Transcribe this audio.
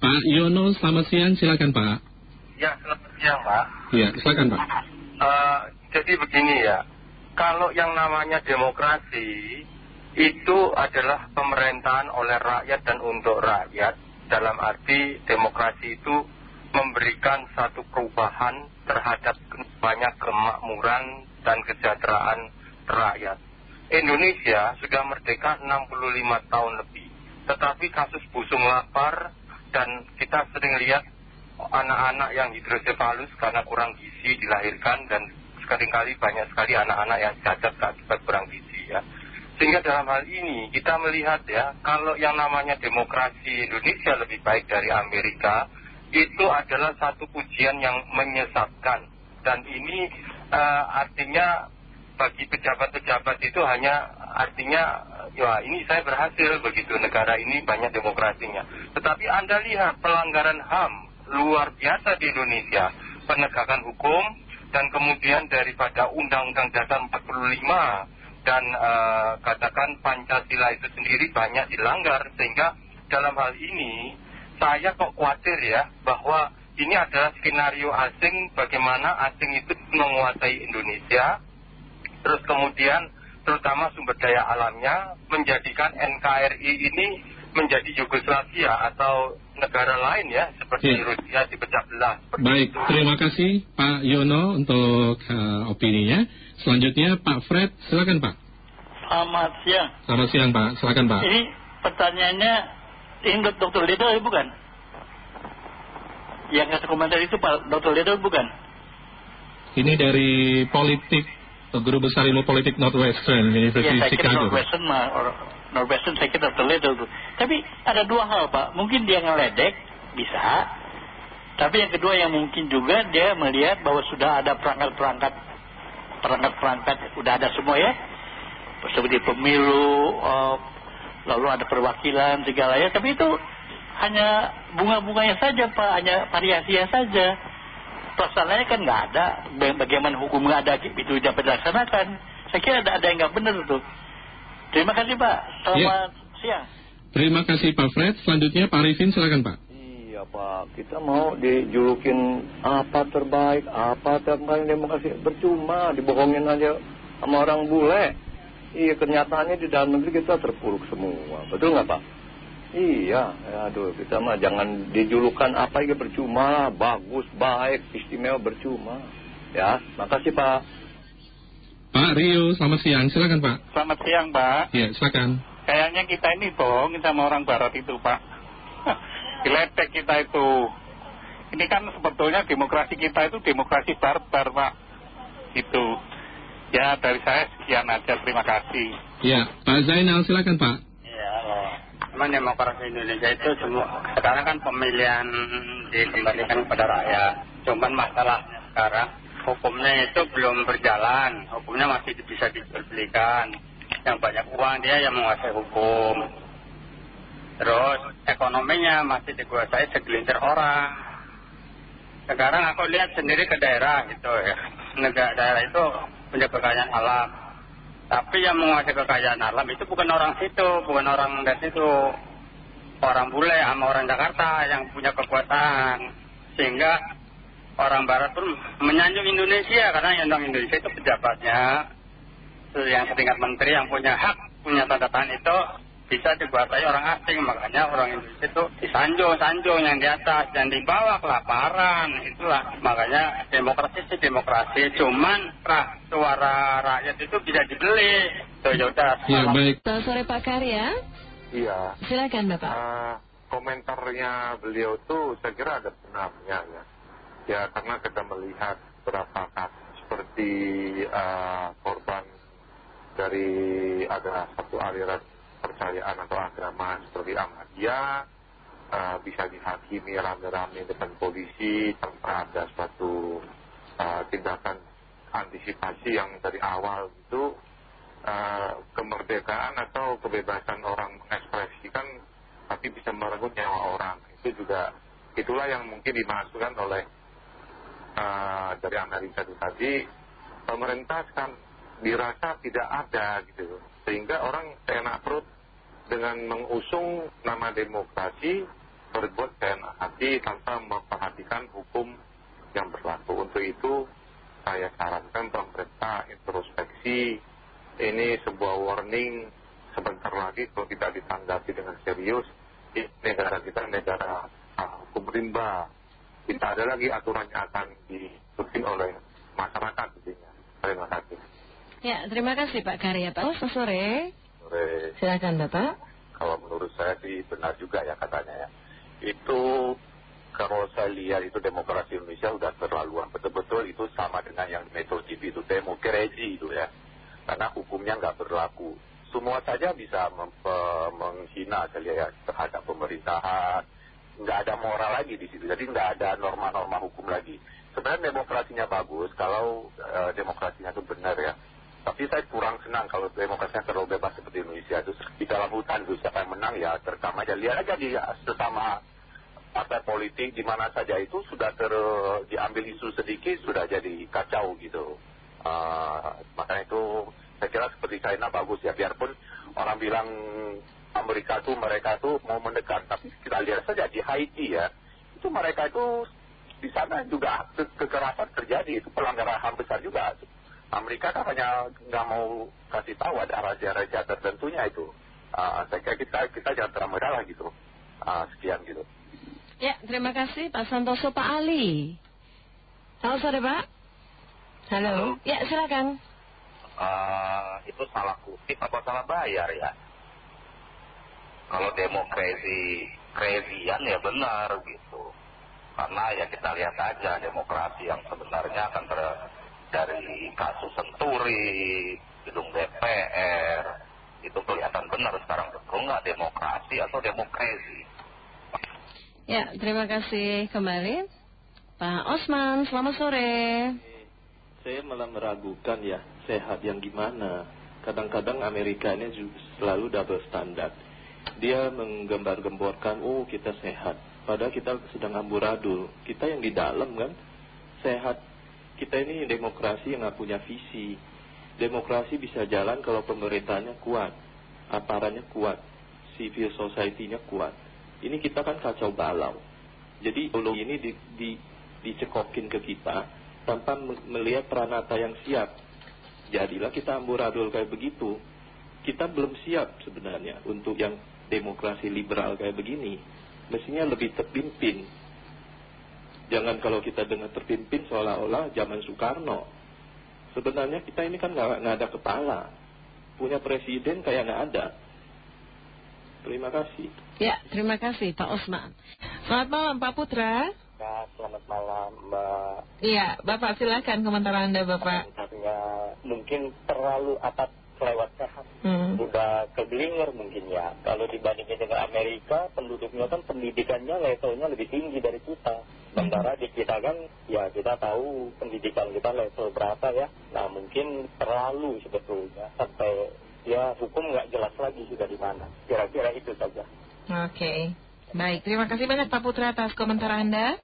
Pak Yono, selamat siang, silakan Pak. Ya, selamat siang Pak. Ya, silakan Pak. Uh, jadi begini ya, kalau yang namanya demokrasi itu adalah pemerintahan oleh rakyat dan untuk rakyat, dalam arti demokrasi itu memberikan satu perubahan terhadap banyak kemakmuran dan kesejahteraan rakyat. Indonesia sudah merdeka 65 tahun lebih, tetapi kasus busung lapar dan kita sering lihat anak-anak yang hidrosefalus karena kurang gizi dilahirkan dan sering kali banyak sekali anak-anak yang cacat akibat kurang gizi ya. Sehingga dalam hal ini kita melihat ya, kalau yang namanya demokrasi Indonesia lebih baik dari Amerika, itu adalah satu pujian yang menyesatkan. Dan ini uh, artinya bagi pejabat-pejabat itu hanya artinya ya ini saya berhasil begitu negara ini banyak demokrasinya. Tetapi Anda lihat pelanggaran HAM luar biasa di Indonesia, penegakan hukum dan kemudian daripada Undang-Undang Dasar 45 dan uh, katakan Pancasila itu sendiri banyak dilanggar sehingga dalam hal ini saya kok khawatir ya bahwa ini adalah skenario asing bagaimana asing itu menguasai Indonesia terus kemudian terutama sumber daya alamnya menjadikan NKRI ini menjadi Yugoslavia atau negara lain ya seperti ya. Rusia dipecah belah. Baik, itu. terima kasih Pak Yono untuk uh, opininya. Selanjutnya Pak Fred, silakan Pak. Selamat siang. Selamat siang Pak, silakan Pak. Ini pertanyaannya ini Dr. Ledo bukan? Yang ngasih komentar itu Pak Dr. Ledo bukan? Ini dari politik, guru besar ilmu politik Northwestern University ya, saya Chicago. Northwestern mah, Northwestern saya kira itu. Tapi ada dua hal Pak, mungkin dia ngeledek, bisa. Tapi yang kedua yang mungkin juga dia melihat bahwa sudah ada perangkat-perangkat, perangkat-perangkat, sudah ada semua ya. Seperti pemilu, uh, lalu ada perwakilan segala ya tapi itu hanya bunga-bunganya saja Pak hanya variasinya saja pelaksanaannya kan nggak ada. Bagaimana hukum nggak ada itu dapat dilaksanakan. Saya kira ada, ada yang nggak benar tuh terima kasih Pak. Selamat ya. siang. Terima kasih Pak Fred. Selanjutnya Pak Arifin silakan Pak. Iya Pak. Kita mau dijulukin apa terbaik apa terbaik. Demokrasi percuma dibohongin aja sama orang bule. Iya kenyataannya di dalam negeri kita terpuruk semua. Betul nggak Pak? Iya Aduh kita mah jangan dijulukan apa ya percuma Bagus, baik, istimewa bercuma Ya, makasih Pak. Pak Rio, selamat siang, silakan Pak. Selamat siang Pak. Iya, silakan. Kayaknya kita ini bohong sama orang barat itu Pak. Diletek kita itu. Ini kan sebetulnya demokrasi kita itu demokrasi barbar Pak. Itu Ya dari saya sekian aja. Terima kasih. Ya Pak Zainal silakan Pak Memang demokrasi Indonesia itu semua Sekarang kan pemilihan dikembalikan kepada rakyat. Cuman masalahnya sekarang Hukumnya itu belum berjalan. Hukumnya masih bisa dijual Yang banyak uang dia yang menguasai hukum. Terus ekonominya masih dikuasai segelintir orang. Sekarang aku lihat sendiri ke daerah gitu ya. Negara daerah itu punya kekayaan alam. Tapi yang menguasai kekayaan alam itu bukan orang situ, bukan orang dari situ. Orang bule sama orang Jakarta yang punya kekuasaan. Sehingga orang barat pun menyanjung Indonesia karena yang Indonesia itu pejabatnya. Yang setingkat menteri yang punya hak, punya tanda tangan itu bisa dikuasai orang asing makanya orang Indonesia itu disanjung-sanjung yang di atas dan di bawah kelaparan. Itulah makanya demokrasi sih demokrasi. Cuman pra, suara rakyat itu bisa dibeli. Tuh yaudah ya, baik. Selamat sore Pak Karya. Iya. Silakan Bapak. Uh, komentarnya beliau tuh saya kira ada benarnya ya. Ya karena kita melihat beberapa kasus seperti uh, korban dari ada satu aliran kepercayaan atau agama seperti Ahmadiyah uh, bisa dihakimi rame-rame depan polisi tanpa ada suatu uh, tindakan antisipasi yang dari awal itu uh, kemerdekaan atau kebebasan orang mengekspresikan tapi bisa merenggut nyawa orang. Itu juga itulah yang mungkin dimasukkan oleh dari Amerika itu tadi pemerintah kan dirasa tidak ada gitu. Sehingga orang seenak perut dengan mengusung nama demokrasi berbuat seenak tapi tanpa memperhatikan hukum yang berlaku. Untuk itu saya sarankan pemerintah introspeksi. Ini sebuah warning sebentar lagi kalau tidak ditanggapi dengan serius negara kita negara hukum rimba. Tidak ada lagi aturan yang akan diikuti oleh masyarakat ya terima kasih Pak Karya Pak. Selamat sore. Sore. Silakan Bapak. Kalau menurut saya sih benar juga ya katanya ya. Itu kalau saya lihat itu demokrasi Indonesia sudah terlaluan. Betul-betul itu sama dengan yang Metro TV itu. Demokrasi itu ya. Karena hukumnya nggak berlaku. Semua saja bisa menghina saya lihat terhadap pemerintahan. Nggak ada moral lagi di situ. Jadi nggak ada norma-norma hukum lagi. Sebenarnya demokrasinya bagus kalau eh, demokrasinya itu benar ya tapi saya kurang senang kalau demokrasinya terlalu bebas seperti Indonesia itu. Di dalam hutan itu siapa yang menang ya terekam aja. Lihat aja di sesama partai politik di mana saja itu sudah ter, diambil isu sedikit sudah jadi kacau gitu. Uh, makanya itu saya kira seperti China bagus ya. Biarpun orang bilang Amerika tuh mereka tuh mau mendekat tapi kita lihat saja di Haiti ya. Itu mereka itu di sana juga ke kekerasan terjadi. Itu pelanggaran HAM besar juga Amerika kan hanya nggak mau kasih tahu ada rahasia-rahasia tertentunya itu. Uh, saya kira kita, kita jangan terlalu lah gitu. Uh, sekian gitu. Ya terima kasih Pak Santoso Pak Ali. Halo sore Pak. Halo, halo. ya silakan. Uh, itu salah kutip apa salah bayar ya? Kalau demokrasi krezian ya benar gitu. Karena ya kita lihat aja demokrasi yang sebenarnya akan ter dari kasus Senturi, gedung DPR, itu kelihatan benar sekarang betul nggak demokrasi atau demokrasi. Ya, terima kasih kembali. Pak Osman, selamat sore. Saya malah meragukan ya, sehat yang gimana. Kadang-kadang Amerika ini selalu double standar. Dia menggembar-gemborkan, oh kita sehat. Padahal kita sedang amburadul. Kita yang di dalam kan, sehat kita ini demokrasi yang nggak punya visi. Demokrasi bisa jalan kalau pemerintahnya kuat, aparannya kuat, civil society-nya kuat. Ini kita kan kacau balau. Jadi kalau ini di, di, dicekokin ke kita tanpa melihat peranata yang siap. Jadilah kita amburadul kayak begitu. Kita belum siap sebenarnya untuk yang demokrasi liberal kayak begini. Mestinya lebih terpimpin Jangan kalau kita dengar terpimpin seolah-olah zaman Soekarno. Sebenarnya kita ini kan nggak ada kepala. Punya presiden kayak nggak ada. Terima kasih. Ya, terima kasih Pak Osman. Selamat malam Pak Putra. Ya, selamat malam Mbak. Iya, Bapak silakan komentar Anda Bapak. Komentarnya mungkin terlalu atas lewat sehat. Hmm. Udah keblinger mungkin ya. Kalau dibandingin dengan Amerika, penduduknya kan pendidikannya levelnya lebih tinggi dari kita. Sementara di kita kan, ya kita tahu pendidikan kita level berapa ya. Nah mungkin terlalu sebetulnya. Sampai ya hukum nggak jelas lagi sudah di mana. Kira-kira itu saja. Oke. Baik, terima kasih banyak Pak Putra atas komentar Anda.